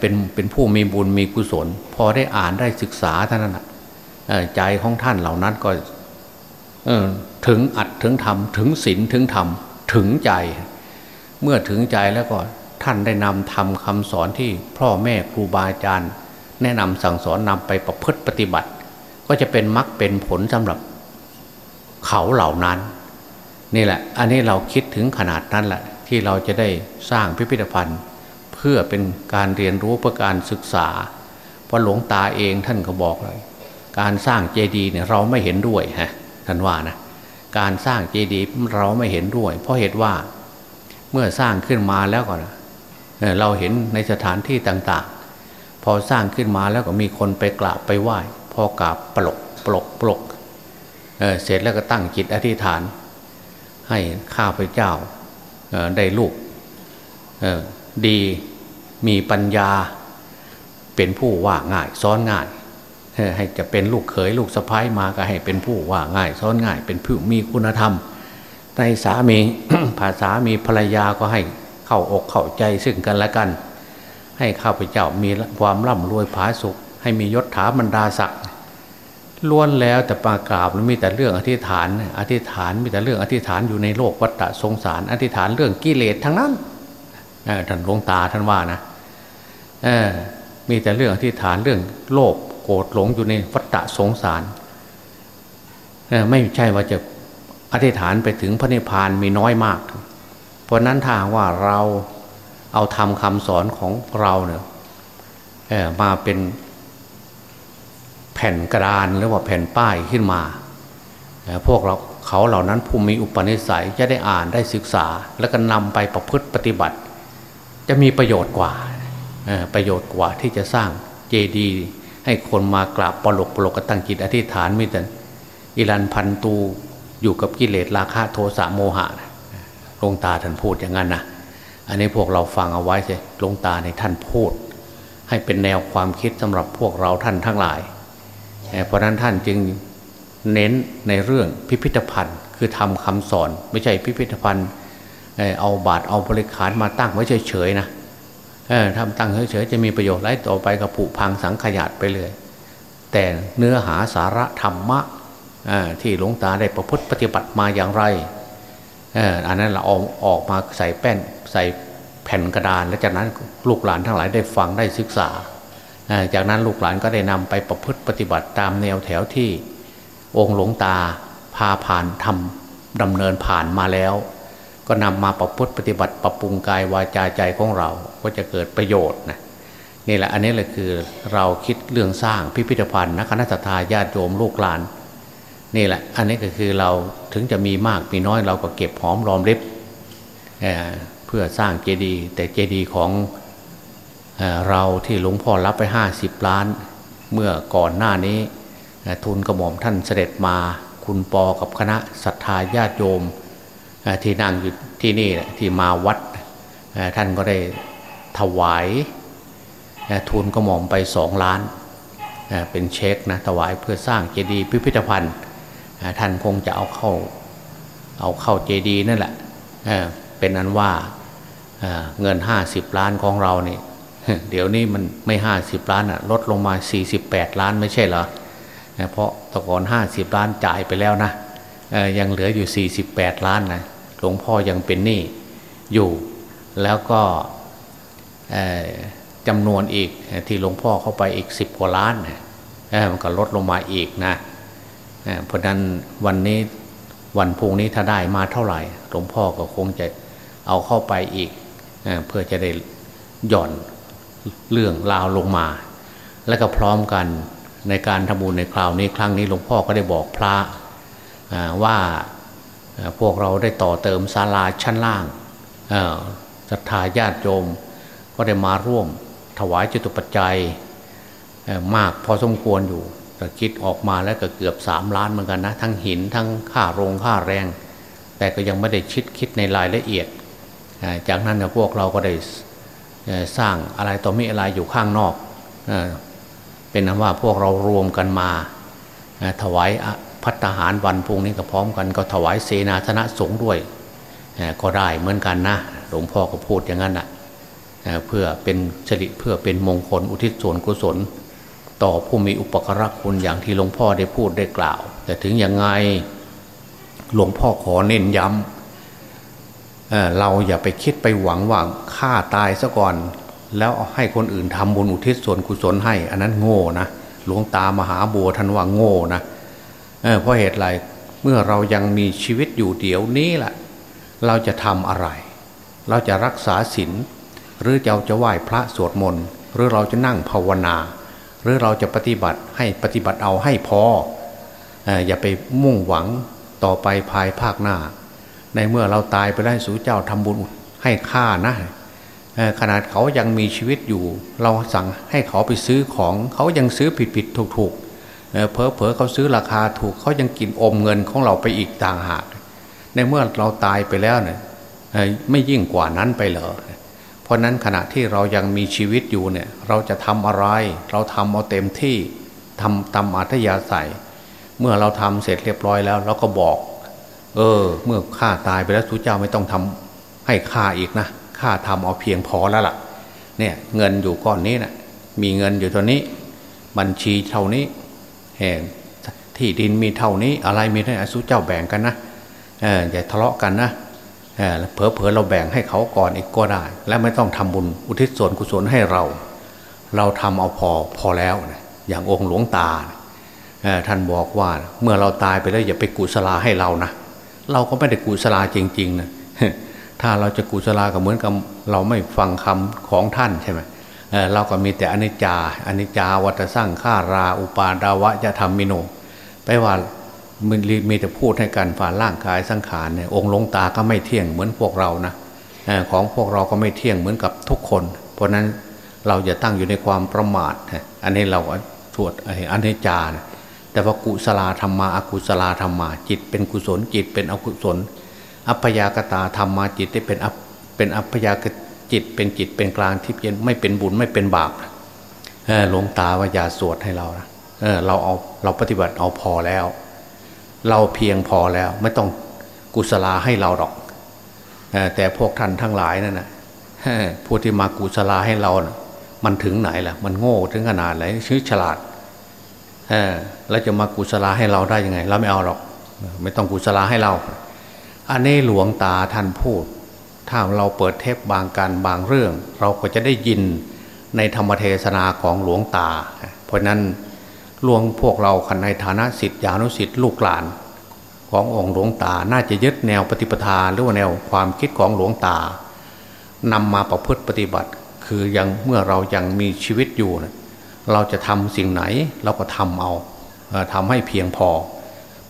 เป็นเป็นผู้มีบุญมีกุศล พอได้อ่านได้ศึกษาท่านนั้นใจของท่านเหล่านั้นก็ ถึงอัดถึงธรรมถึงศีลถึงธรรมถึงใจ เมื่อถึงใจแล้วก็ท่านได้นำทำคำสอนที่พ่อแม่ครูบาอาจารย์ แนะนำสั่งสอนนำไปประพฤติปฏิบัติ ก็จะเป็นมรรคเป็นผลสำหรับเขาเหล่านั้น นี่แหละ อันนี้เราคิดถึงขนาดนั้นแหละที่เราจะได้สร้างพิพิธภัณฑ์ เพื่อเป็นการเรียนรู้เพื่อการศึกษาเพราะหลวงตาเองท่านก็บอกเลย การสร้างเจดีย์เนี่ยเราไม่เห็นด้วยฮะท่านว่านะ การสร้างเจดีย์เราไม่เห็นด้วย เพราะเหตุว่าเมื่อสร้างขึ้นมาแล้วก็เราเห็นในสถานที่ต่างๆ พอสร้างขึ้นมาแล้วก็มีคนไปกราบไปไหว้พอกราบปลกปลกปลกเเสร็จแล้วก็ตั้งจิตอธิษฐาน ให้ข้าพเจ้าได้ลูกดีมีปัญญาเป็นผู้ว่าง่ายซ้อนง่าย ให้จะเป็นลูกเขยลูกสะพ้ายมาก็ให้เป็นผู้ว่าง่ายซ้อนง่าย เป็นผู้มีคุณธรรม ในสามีภาษามีภรรยาก็ให้เข้าอกเข้าใจซึ่งกันและกัน ให้ข้าพเจ้ามีความร่ำรวยผาสุข ให้มียศถาบรรดาศักดิ์ล้วนแล้วแต่ปากราบมีแต่เรื่องอธิษฐาน อธิษฐานมีแต่เรื่องอธิษฐานอยู่ในโลกวัฏสงสาร อธิษฐานเรื่องกิเลสทั้งนั้นท่านหลวงตาท่านว่านะมีแต่เรื่องอธิษฐานเรื่องโลภ โกรธหลงอยู่ในวัฏฏะสงสาร ไม่ใช่ว่าจะอธิษฐานไปถึงพระนิพพานมีน้อยมาก เพราะนั้นถ้าว่าเราเอาทำคำสอนของเราเนี่ยมาเป็นแผ่นกระดานหรือว่าแผ่นป้ายขึ้นมา พวกเราเขาเหล่านั้นผู้มีอุปนิสัยจะได้อ่านได้ศึกษา แล้วก็นำไปประพฤติปฏิบัติ จะมีประโยชน์กว่าประโยชน์กว่าที่จะสร้างเจดีย์ ให้คนมากราบปลกปลกกตั้งจิตอธิษฐานมิต่อิรันพันตูอยู่กับกิเลสราคะโทสะโมหะนะหลวงตาท่านพูดอย่างนั้นนะอันนี้พวกเราฟังเอาไว้ใช่หลวงตาในท่านพูด ให้เป็นแนวความคิดสำหรับพวกเราท่านทั้งหลายเอ่อเพราะนั้นท่านจึงเน้นในเรื่องพิพิธภัณฑ์ คือทำคำสอน ไม่ใช่พิพิธภัณฑ์เอ่อเอาบาทเอาบริขารมาตั้งไว้เฉยๆนะ ทำตั้งเฉยๆจะมีประโยชน์ไรต่อไปกับผุพังสังขยาดไปเลย แต่เนื้อหาสาระธรรมะที่หลวงตาได้ประพฤติปฏิบัติมาอย่างไรอันนั้นเราเอาออกมาใส่แป้นใส่แผ่นกระดาน แล้วจากนั้นลูกหลานทั้งหลายได้ฟังได้ศึกษาอ่าจากนั้นลูกหลานก็ได้นำไปประพฤติปฏิบัติตามแนวแถวที่องค์หลวงตาพาผ่านทำดำเนินผ่านมาแล้ว ก็นำมาประพฤติปฏิบัติปรับปรุงกายวาจาใจของเราก็จะเกิดประโยชน์นะนี่แหละอันนี้แหละคือเราคิดเรื่องสร้างพิพิธภัณฑ์นะคณะทาญาติโยมลูกหลานนี่แหละอันนี้ก็คือเราถึงจะมีมากมีน้อยเราก็เก็บหอมรอมริบเอ่อพื่อสร้างเจดีย์แต่เจดีย์ของเราที่หลวงพ่อรับไปห้าสิบล้าน เมื่อก่อนหน้านี้ทุนกระหม่อมท่านเสด็จมาคุณปอกับคณะศรัทธาญาติโยม ที่นั่งอยู่ที่นี่ที่มาวัดท่านก็ได้ถวายทุนกระหม่อมไปสองล้านเป็นเช็คนะถวายเพื่อสร้างเจดีย์พิพิธภัณฑ์ท่านคงจะเอาเข้าเอาเข้าเจดีย์นั่นแหละเป็นอันว่าเงินห้าสิบล้านของเราเนี่ยเดี๋ยวนี้มันไม่ห้าสิบล้านอะลดลงมาสี่สิบแปดล้านไม่ใช่เหรอเพราะตะกอนห้าสิบล้านจ่ายไปแล้วนะ ยังเหลืออยู่สี่สิบแปดล้านนะหลวงพ่อยังเป็นหนี้อยู่ แล้วก็จำนวนอีกที่หลวงพ่อเข้าไปอีกสิบกว่าล้านมันก็ลดลงมาอีกนะเพราะนั้นวันนี้วันพุ่งนี้ถ้าได้มาเท่าไหร่ หลวงพ่อก็คงจะเอาเข้าไปอีกเพื่อจะได้หย่อนเรื่องราวลงมา และก็พร้อมกันในการทำบุญในคราวนี้ครั้งนี้หลวงพ่อก็ได้บอกพระ ว่าพวกเราได้ต่อเติมศาลาชั้นล่างศรัทธาญาติโยมก็ได้มาร่วมถวายจตุปัจจัยมากพอสมควรอยู่แต่คิดออกมาแล้วก็เกือบสามล้านเหมือนกันนะ ทั้งหินทั้งค่าโรงค่าแรง แต่ก็ยังไม่ได้ชิดคิดในรายละเอียด จากนั้นพวกเราก็ได้สร้างอะไรต่อมีอะไรอยู่ข้างนอก เป็นนั้นว่าพวกเรารวมกันมาถวาย พัฒหารวันพุ่งนี้ก็พร้อมกันก็ถวายเสนาธนะสงฆ์ด้วยก็ได้เหมือนกันนะหลวงพ่อก็พูดอย่างนั้นนะเพื่อเป็นสริเพื่อเป็นมงคลอุทิศส่วนกุศล ต่อผู้มีอุปกรคุณอย่างที่หลวงพ่อได้พูดได้กล่าว แต่ถึงยังไงหลวงพ่อขอเน้นย้ำเเราอย่าไปคิดไปหวังว่าฆ่าตายซะก่อน แล้วให้คนอื่นทำบุญอุทิศส่วนกุศลให้ อันนั้นโง่นะหลวงตามหาบัวท่านว่าโง่นะ เเพราะเหตุไรเมื่อเรายังมีชีวิตอยู่เดี๋ยวนี้แหละเราจะทำอะไร เราจะรักษาศีลหรือเราจะไหว้พระสวดมนต์หรือเราจะนั่งภาวนา หรือเราจะปฏิบัติให้ปฏิบัติเอาให้พออย่าไปมุ่งหวังต่อไปภายภาคหน้า ในเมื่อเราตายไปได้สู่เจ้าทำบุญให้ค่านะขนาดเขายังมีชีวิตอยู่ เราสั่งให้เขาไปซื้อของเขายังซื้อผิดผิดถูกถูก เพอเพอเขาซื้อราคาถูกเขายังกินอมเงินของเราไปอีกต่างหาก ในเมื่อเราตายไปแล้วเนี่ยไม่ยิ่งกว่านั้นไปเหรอเพราะนั้นขณะที่เรายังมีชีวิตอยู่เนี่ย เราจะทำอะไร เราทำเอาเต็มที่ทำตามอัธยาศัย เมื่อเราทำเสร็จเรียบร้อยแล้ว เราก็บอก เออ เมื่อข้าตายไปแล้วสุเจ้าไม่ต้องทำให้ข้าอีกนะข้าทำเอาเพียงพอแล้วล่ะ เนี่ย เงินอยู่ก้อนนี้นะ่ะมีเงินอยู่ตัวนี้ บัญชีเท่านี้ ที่ดินมีเท่านี้อะไรมีเท่านี้สุเจ้าแบ่งกันนะเอออย่าทะเลาะกันนะเผลอเผลอเราแบ่งให้เขาก่อนอีกก็ได้ และไม่ต้องทำบุญอุทิศส่วนกุศลให้เรา เราทำเอาพอพอแล้วอย่างองค์หลวงตาท่านบอกว่าเมื่อเราตายไปแล้วอย่าไปกุศลาให้เรานะเราก็ไม่ได้กุศลาจริงๆนะถ้าเราจะกุศลาก็เหมือนกับเราไม่ฟังคำของท่านใช่ไหม เเราก็มีแต่อนิจจาอนิจจาวัตสั่งข้าราอุปาดาวะจะทำมิโนไปว่ามันมีแต่พูดให้กันฝ่าร่างกายสังขารเนี่ยองค์ลงตาก็ไม่เที่ยงเหมือนพวกเรานะของพวกเราก็ไม่เที่ยงเหมือนกับทุกคน เพราะนั้นเราอย่าตั้งอยู่ในความประมาทอันนี้เราสวดอันนี้จานะแต่ว่ากุศลธรรมาอกุศลธรรมาจิตเป็นกุศลจิตเป็นอกุศล อัพยากตาธรรมาจิตได้เป็นอัเป็นอัพยาก จิตเป็นจิตเป็นกลางที่เย็นไม่เป็นบุญไม่เป็นบาปหลวงตาว่าอย่าสวดให้เรานะเเราเอาเราปฏิบัติเอาพอแล้ว เราเพียงพอแล้ว ไม่ต้องกุศลาให้เราหรอกแต่พวกท่านทั้งหลายนั่นนะผู้ที่มากุศลาให้เรานะมันถึงไหนล่ะ มันโง่ถึงขนาดไหนชื่อฉลาดแล้วจะมากุศลาให้เราได้ยังไง เราไม่เอาหรอก ไม่ต้องกุศลาให้เรา อันนี้หลวงตาท่านพูด ถ้าเราเปิดเทปบางการบางเรื่อง เราก็จะได้ยินในธรรมเทศนาของหลวงตา เพราะนั้นรวมพวกเราคันในฐานะสิทธิานุสิทธิลูกหลาน ขององค์หลวงตาน่าจะยึดแนวปฏิปทาหรือว่าแนวความคิดของหลวงตานำมาประพฤติปฏิบัติ คือยังเมื่อเรายังมีชีวิตอยู่นะเราจะทำสิ่งไหนเราก็ทำเอาทำให้เพียงพอ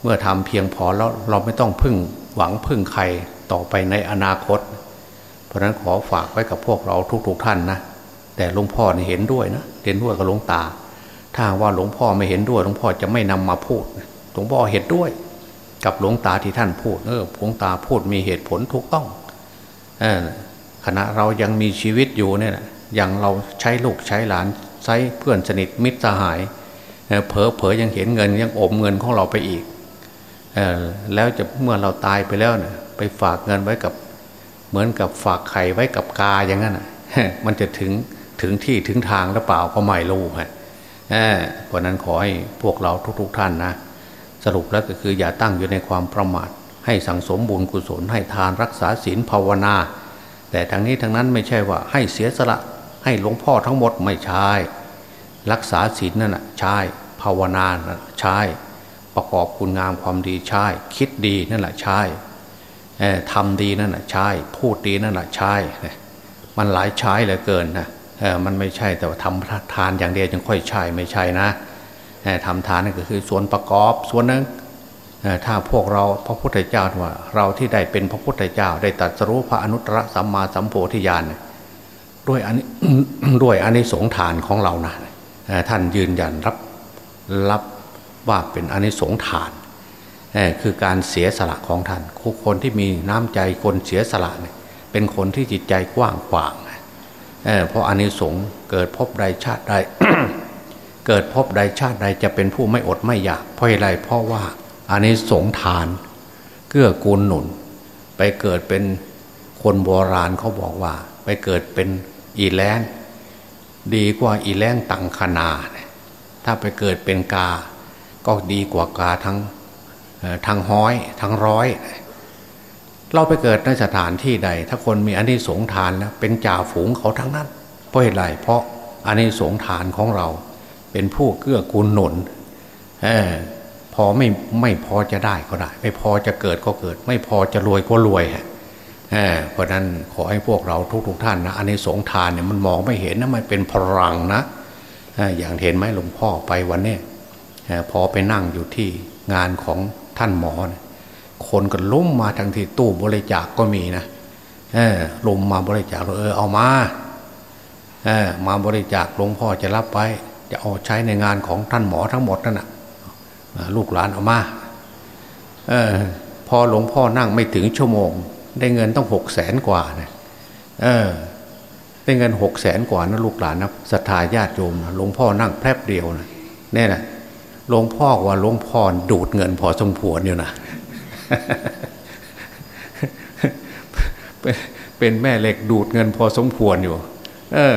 เมื่อทำเพียงพอแล้วเราไม่ต้องพึ่งหวังพึ่งใครต่อไปในอนาคตเเพราะนั้นขอฝากไว้กับพวกเราทุก ๆ ท่านนะแต่หลวงพ่อเนี่เห็นด้วยนะเห็นด้วยกับหลวงตา ถ้าว่าหลวงพ่อไม่เห็นด้วยหลวงพ่อจะไม่นำมาพูดหลวงพ่อเห็นด้วย กับหลวงตาที่ท่านพูดเออหลวงตาพูดมีเหตุผลถูกต้องเออขณะเรายังมีชีวิตอยู่เนี่ยอย่างเราใช้ลูกใช้หลานใช้เพื่อนสนิทมิตรสหายเผลอเผยยังเห็นเงินยังอมเงินของเราไปอีกอแล้วจะเมื่อเราตายไปแล้วเนี่ยไปฝากเงินไว้กับ เหมือนกับฝากไข่ไว้กับกาอย่างนั้นมันจะถึงถึงที่ถึงทางหรือเปล่าก็ไม่รู้ฮะเพราะนั้นขอให้พวกเราทุกๆทท่านนะสรุปแล้วก็คืออย่าตั้งอยู่ในความประมาท ให้สังสมบุญกุศลให้ทานรักษาศีลภาวนา แต่ทั้งนี้ทั้งนั้นไม่ใช่ว่าให้เสียสละให้หลวงพ่อทั้งหมดไม่ใช่รักษาศีลนั่นแหะใช่ภาวนาใช่ประกอบคุณงามความดีใช่คิดดีนั่นแหละใช่ ทำดีนั่นแหละใช่พูดดีนั่นแหละใช่มันหลายใช้เหลือเกินนะมันไม่ใช่แต่ว่าทำทานอย่างเดียวจึงค่อยใช่ไม่ใช่นะทำทานนั่นก็คือส่วนประกอบส่วนนึงถ้าพวกเราพระพุทธเจ้าว่า เราที่ได้เป็นพระพุทธเจ้า ได้ตัดสรู้พระอนุตตรสัมมาสัมโพธิญาณด้วยอันด้วยอันนี้สงทานของเรานะท่านยืนยันรับรับว่าเป็นอันนี้สงทาน คือการเสียสละของท่านคนที่มีน้ำใจคนเสียสละเนี่ยเป็นคนที่จิตใจกว้างขวางเเพราะอันนี้สงเกิดพบใดชาติใดเกิดพบใดชาติใดจะเป็นผู้ไม่อดไม่อยากเพราะอะไรเพราะว่าอันนี้สงทานเกื้อกูลหนุน ไปเกิดเป็นคนโบราณเขาบอกว่า ไปเกิดเป็นอีแลงดีกว่าอีแลงตังคนา ถ้าไปเกิดเป็นกา ก็ดีกว่ากาทั้ง ทั้งห้อยทั้งร้อย เราไปเกิดในสถานที่ใด ถ้าคนมีอันนี้สงทานแล้วเป็นจ่าฝูงเขาทั้งนั้น เพราะเหตุไรเพราะอันนี้สงทานของเรา เป็นผู้เกื้อกูลหนุนอพอไม่ไม่พอจะได้ก็ได้ ไม่พอจะเกิดก็เกิด ไม่พอจะรวยก็รวยฮะเพราะนั้นขอให้พวกเราทุกๆทท่านนะอันนี้สงทานเนี่ยมันมองไม่เห็นนะมันเป็นพลังนะอย่างเห็นไหมหลวงพ่อไปวันนี้พอไปนั่งอยู่ที่งานของ ท่านหมอนะคนก็ล้มมาทางที่ตู้บริจาคกก็มีนะเออลมมาบริจาคเออเอามาเออมาบริจาคหลวงพ่อจะรับไปจะเอาใช้ในงานของท่านหมอทั้งหมดนั่นนะลูกหลานเอามาออพอหลวงพ่อนั่งไม่ถึงชั่วโมง ได้เงินต้องหกแสนกว่านะเออได้เงินหกแสนกว่านะลูกหลานนะศรัทธาญาติโยมหลวงพ่อนั่งแป๊บเดียวนะเนี่ยนะ หลวงพ่อว่าหลวงพ่อดูดเงินพอสมควรอยู่นะเป็นแม่เหล็กดูดเงินพอสมควรอยู่ เออ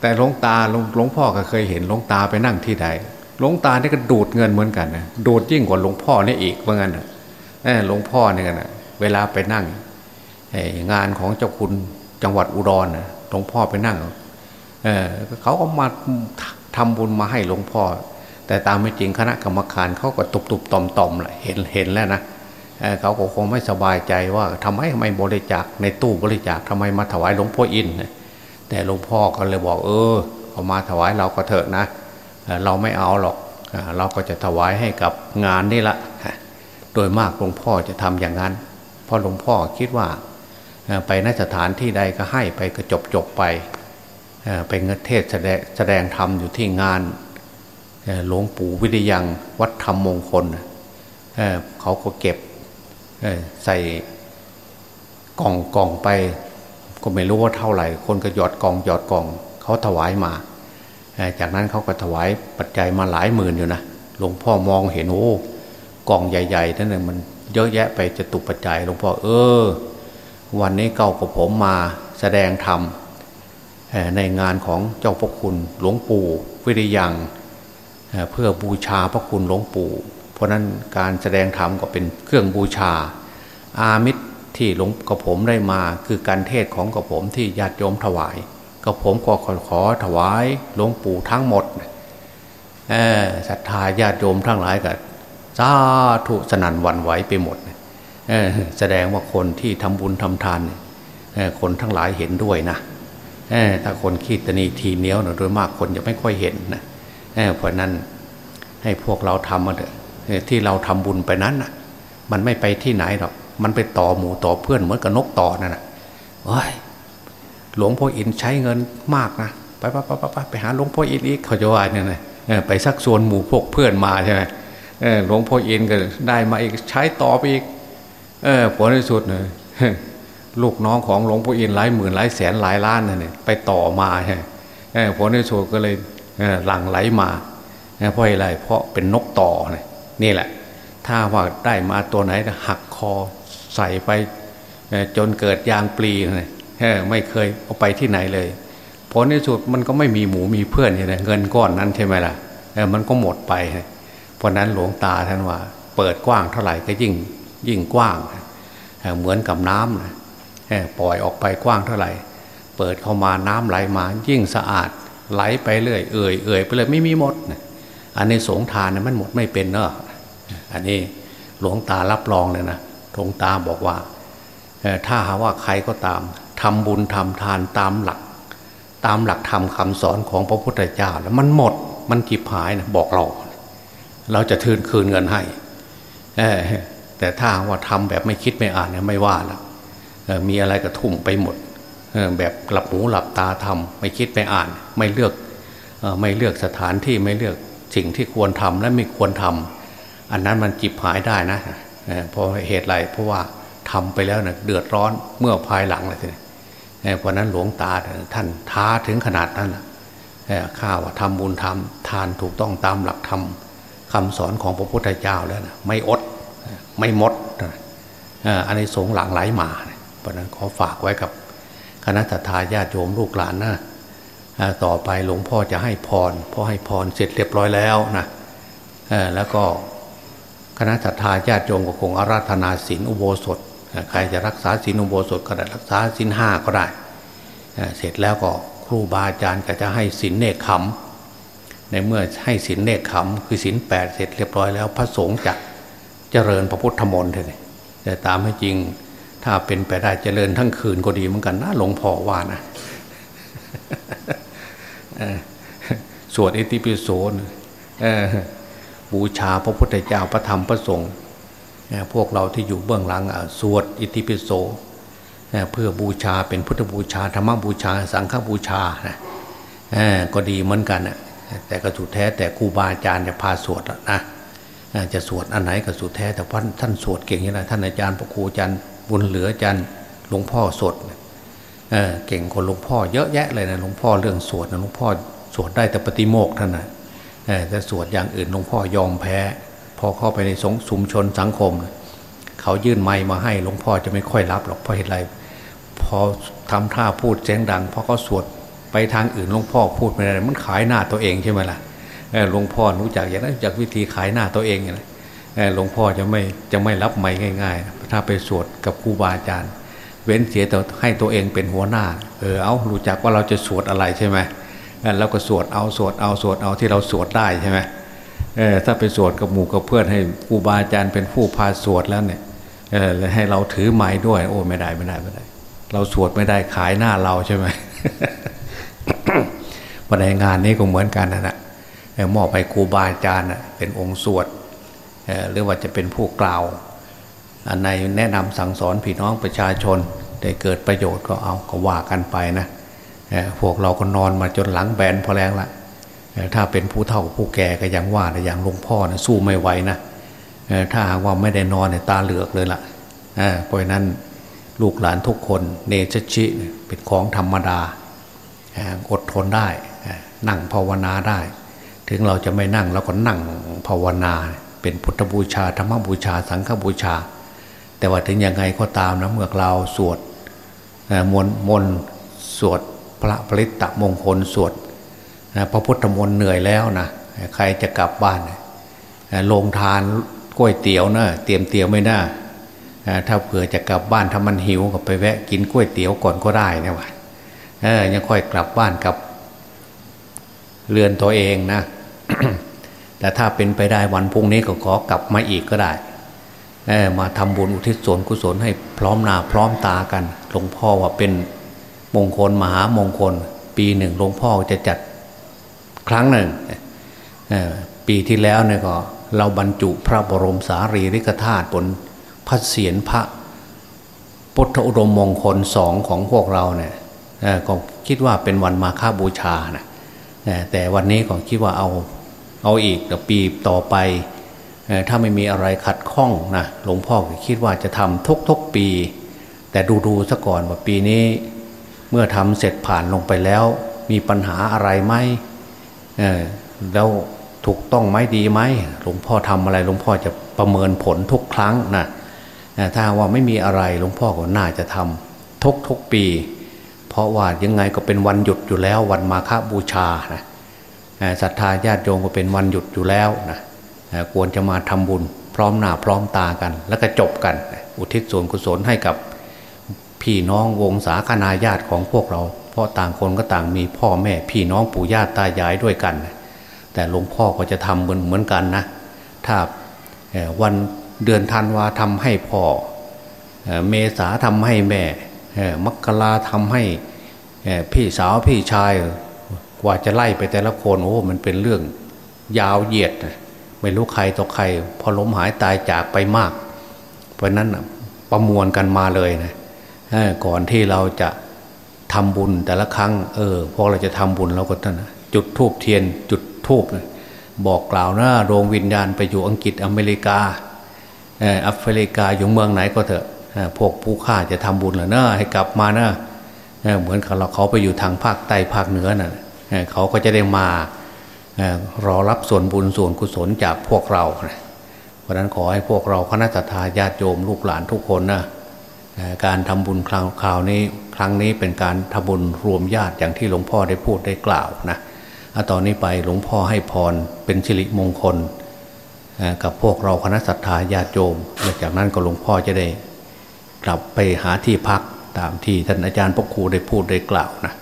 แต่หลวงตาหลวงพ่อก็เคยเห็นหลวงตาไปนั่งที่ใดหลวงตาเนี่ก็ดูดเงินเหมือนกันนะดูดยิ่งกว่าหลวงพ่อนี่อีกเหมือนกันนะหลวงพ่อเนี่ยนะเวลาไปนั่งงานของเจ้าคุณจังหวัดอุดรนะหลวงพ่อไปนั่งเเขาก็มา ทำบุญมาให้หลวงพ่อ แต่ตามไม่จริงคณะกรรมการเขาก็ตุบตุบต่อมต่อมเลยเห็นเห็นแล้วนะเขาก็คงไม่สบายใจว่าทำไมไม่บริจาคในตู้บริจาคทำไมมาถวายหลวงพ่ออินแต่หลวงพ่อก็เลยบอกเออเขามาถวายเราก็เถอะนะเราไม่เอาหรอกเราก็จะถวายให้กับงานนี่ละโดยมากหลวงพ่อจะทำอย่างนั้น เพราะหลวงพ่อคิดว่าไปนสถานที่ใดก็ให้ไปก็จบจบไป ไปเงเทศแสดงธรรมอยู่ที่งานหลวงปู่วิทยังวัดธรรมมงคลเขาก็เก็บใส่กล่องกล่องไป ก็ไม่รู้ว่าเท่าไหร่ คนก็หยอดกล่องหยอดกล่อง เขาถวายมา จากนั้นเขาก็ถวายปัจจัยมาหลายหมื่นอยู่นะหลวงพ่อมองเห็นโอ้กล่องใหญ่ๆนั่นเองมันเยอะแยะไปจะตุปัจจัยหลวงพ่อเออ วันนี้เก้ากับผมมาแสดงธรรม ในงานของเจ้าพระคุณหลวงปู่วิริยังเพื่อบูชาพระคุณหลวงปู่ เพราะนั้นการแสดงธรรมก็เป็นเครื่องบูชา อามิตรที่หลวงกระผมได้มาคือการเทศของกระผมที่ญาติโยมถวายก็ผมก็ขอถวายหลวงปู่ทั้งหมดศรัทธาญาติโยมทั้งหลายก็สาธุสนันวันไหวไปหมดแสดงว่าคนที่ทำบุญทำทานคนทั้งหลายเห็นด้วยนะ ถ้าคนคิดตนีทีเนี้ยวนะโดยมากคนจะไม่ค่อยเห็นนะเพราะนั้นให้พวกเราทำมาเถอะที่เราทำบุญไปนั้นนะมันไม่ไปที่ไหนหรอกมันไปต่อหมูต่อเพื่อนเหมือนกับนกต่อนั่นแหะโอ้ยหลวงพ่ออินใช้เงินมากนะไปไปไปไปไปหาหลวงพ่ออินอีกเขาจะว่าเนี่ยนะไปสักส่วนหมู่พวกเพื่อนมาใช่ไหมหลวงพ่ออินก็ได้มาอีกใช้ต่อไปอีก เออผลในสุดเลย ลูกน้องของหลวงพ่ออินหลายหมื่นหลายแสนหลายล้านเนี่ยไปต่อมาใช่ผลในสุดก็เลยหลั่งไหลมาเพราะอะไรเพราะเป็นนกต่อนี่แหละ ถ้าว่าได้มาตัวไหนหักคอใส่ไปจนเกิดยางปลีเลยไม่เคยเอาไปที่ไหนเลยผลในสุดมันก็ไม่มีหมูมีเพื่อนใช่ไหมเงินก้อนนั้นใช่ไหมล่ะมันก็หมดไป เพราะนั้นหลวงตาท่านว่า เปิดกว้างเท่าไหร่ก็ยิ่งยิ่งกว้าง เหมือนกับน้ำนะ ปล่อยออกไปกว้างเท่าไหร่ เปิดเข้ามาน้ำไหลมายิ่งสะอาดไหลไปเรื่อยเอื่อยเอื่อยไปเลยไม่มีหมดอันนี้สงทานนะมันหมดไม่เป็นเนอะอันนี้หลวงตารับรองเลยนะหลวงตาบอกว่าถ้าหาว่าใครก็ตามทำบุญทำทานตามหลัก ตามหลักธรรมคาสอนของพระพุทธเจ้าแล้วมันหมดมันจีบหายนะบอกเรา เราจะทืนคืนเงินให้แต่ถ้าว่าทำแบบไม่คิดไม่อ่านเนี่ยไม่ว่าแล้ว มีอะไรก็ทุ่มไปหมดแบบหลับหูหลับตาทำไม่คิดไม่อ่าน ไม่เลือกไม่เลือกสถานที่ไม่เลือกสิ่งที่ควรทำและไม่ควรทำอันนั้นมันจิบหายได้นะเพราะเหตุไรเพราะว่าทำไปแล้วเนะ่ยเดือดร้อนเมื่อภายหลังเลยทีเพราะนั้นหลวงตาท่านท้าถึงขนาดนั้นข้าว่าทำบุญทำทานถูกต้องตามหลักธรรมคาสอนของพระพุทธเจ้าแล้วนะไม่อดไม่มดอันนี้สงหลังไหลมา เพราะนั้นขอฝากไว้กับคณะทาญาติโยมลูกหลานนะต่อไปหลวงพ่อจะให้พรพ่อให้พรเสร็จเรียบร้อยแล้วนะแล้วก็คณะทาญาติโยมก็คงอาราธนาศีลอุโบสถ ใครจะรักษาศีลอุโบสถก็ได้รักษาศีลห้าก็ได้ เสร็จแล้วก็ครูบาอาจารย์ก็จะให้ศีลเนคขมในเมื่อให้ศีลเนคขมคือศีลแปดเสร็จเรียบร้อยแล้วพระสงฆ์จะเจริญพระพุทธมนต์เลยแต่ตามให้จริง ถ้าเป็นไปได้เจริญทั้งคืนก็ดีเหมือนกันนะหลวงพ่อว่านะสวดอิติปิโสบูชาพระพุทธเจ้าพระธรรมพระสงฆ์พวกเราที่อยู่เบื้องหลังสวดอิติปิโสเพื่อบูชาเป็นพุทธบูชาธรรมบูชา สังฆบูชาก็ดีเหมือนกันแต่ก็สุดแท้แต่ครูบาอาจารย์จะพาสวดนะจะสวดอันไหนก็สุดแท้แต่ท่านท่านสวดเก่งยังไงท่านอาจารย์พระครูอาจารย์ บุญเหลือจารย์หลวงพ่อสวดเเก่งคนหลวงพ่อเยอะแยะเลยนะหลวงพ่อเรื่องสวดนะหลวงพ่อสวดได้แต่ปฏิโมกท่านนะแต่สวดอย่างอื่นหลวงพ่อยอมแพ้ พอเข้าไปในสงสุมชนสังคม เขายื่นไม้มาให้หลวงพ่อจะไม่ค่อยรับหรอกเพราะเหตุไรพอทำท่าพูดเสียงดังพอเขาสวดไปทางอื่นหลวงพ่อพูดไม่ได้มันขายหน้าตัวเองใช่ไหมล่ะหลวงพ่อรู้จักอย่างนั้นจากวิธีขายหน้าตัวเองนะหลวงพ่อจะไม่จะไม่รับไม่ง่าย ๆ ถ้าไปสวดกับครูบาอาจารย์ เว้นเสียแต่ให้ตัวเองเป็นหัวหน้า เออเอารู้จักว่าเราจะสวดอะไรใช่ไหมแล้วก็สวดเอาสวดเอาสวดเอาที่เราสวดได้ใช่ไหมเออถ้าไปสวดกับหมู่กับเพื่อนให้ครูบาอาจารย์เป็นผู้พาสวดแล้วเนี่ยเออให้เราถือไม้ด้วย โอ้ไม่ได้ไม่ได้ไม่ได้ เราสวดไม่ได้ขายหน้าเราใช่ไหมวันในงานนี้ก็เหมือนกันนะนะมอบให้ครูบาอาจารย์เป็นองค์สวดหรือว่าจะเป็นผู้กล่าว อันในแนะนำสั่งสอนพี่น้องประชาชนได้เกิดประโยชน์ก็เอาก็ว่ากันไปนะพวกเราก็นอนมาจนหลังแบนพอแรงละถ้าเป็นผู้เฒ่าผู้แก่ก็ยังว่าแต่อย่างหลวงพ่อนะสู้ไม่ไหวนะถ้าหากว่าไม่ได้นอนเนี่ยตาเหลือกเลยละ่ะเพราะนั้นลูกหลานทุกคนเนชชิเป็นของธรรมดาอดทนได้นั่งภาวนาได้ ถึงเราจะไม่นั่งเราก็นั่งภาวนา เป็นพุทธบูชาธรรมบูชา สังฆบูชา แต่ว่าถึงยังไงก็ตามนะเมื่อเราสวดมนมนสวดพระปริตตมงคลสวดพระพุทธมนต์เหนื่อยแล้วนะใครจะกลับบ้านลงทานก๋วยเตี๋ยวนะเตรียมเตี๋ยวไม่น่าถ้าเผื่อจะกลับบ้านถ้ามันหิวก็ไปแวะกินก๋วยเตี๋ยวก่อนก็ได้นะวะยังค่อยกลับบ้านกับเรือนตัวเองนะแต่ถ้าเป็นไปได้วันพรุ่งนี้ก็ขอกลับมาอีกก็ได้ มาทำบุญอุทิศส่วนกุศลให้พร้อมหน้าพร้อมตากัน หลวงพ่อว่าเป็นมงคลมหามงคล ปีหนึ่งหลวงพ่อจะจัดครั้งหนึ่งปีที่แล้วเนี่ยก็เราบรรจุพระบรมสารีริกธาตุบนพระเศียรพระพุทธอุดมมงคลสองของพวกเราเนี่ยก็คิดว่าเป็นวันมาฆบูชานะแต่วันนี้ก็คิดว่าเอาเอาอีกปีต่อไป ถ้าไม่มีอะไรขัดข้องนะหลวงพ่อคิดว่าจะทำทุกทุกปี แต่ดูดูซะก่อนว่าปีนี้ เมื่อทำเสร็จผ่านลงไปแล้ว มีปัญหาอะไรไหมแล้วถูกต้องไหมดีไหมหลวงพ่อทำอะไรหลวงพ่อจะประเมินผลทุกครั้งนะถ้าว่าไม่มีอะไรหลวงพ่อก็น่าจะทำทุกทุกปี เพราะว่ายังไงก็เป็นวันหยุดอยู่แล้ว วันมาฆบูชานะศรัทธาญาติโยมก็เป็นวันหยุดอยู่แล้วนะ ควรจะมาทำบุญ พร้อมหน้าพร้อมตากัน แล้วก็จบกัน อุทิศส่วนกุศลให้กับพี่น้องวงศาคณาญาติของพวกเรา เพราะต่างคนก็ต่างมีพ่อแม่พี่น้องปู่ย่าตายายด้วยกัน แต่หลวงพ่อก็จะทำเหมือนเหมือนกันนะ ถ้าวันเดือนธันวาทำให้พ่อ เมษาทำให้แม่ มกราทำให้พี่สาวพี่ชาย กว่าจะไล่ไปแต่ละคนโอ้ มันเป็นเรื่องยาวเหยียด ไม่รู้ใครต่อใคร พอล้มหายตายจากไปมาก เพราะนั้นประมวลกันมาเลยนะก่อนที่เราจะทำบุญแต่ละครั้ง เออพอเราจะทำบุญเราก็ท่านจุดทูบเทียนจุดทูบบอกกล่าวนะดวงวิญญาณไปอยู่อังกฤษอเมริกาแอฟริกาอยู่เมืองไหนก็เถอะพวกผู้ฆ่าจะทำบุญเหรอเนะให้กลับมาเนะเหมือนกับเราเขาไปอยู่ทางภาคใต้ภาคเหนือน่ะเขาก็จะได้มา รอรับส่วนบุญส่วนกุศลจากพวกเรา เพราะนั้นขอให้พวกเราคณะทาญาติโยมลูกหลานทุกคนนะการทำบุญคราวคราวนี้ครั้งนี้เป็นการทำบุญรวมญาติอย่างที่หลวงพ่อได้พูดได้กล่าวนะตอนนี้ไปหลวงพ่อให้พรเป็นสิริมงคล กับพวกเราคณะสัตยาญาติโยมหลังจากนั้นก็หลวงพ่อจะได้ กลับไปหาที่พักตามที่ท่านอาจารย์พระครูได้พูดได้กล่าวนะ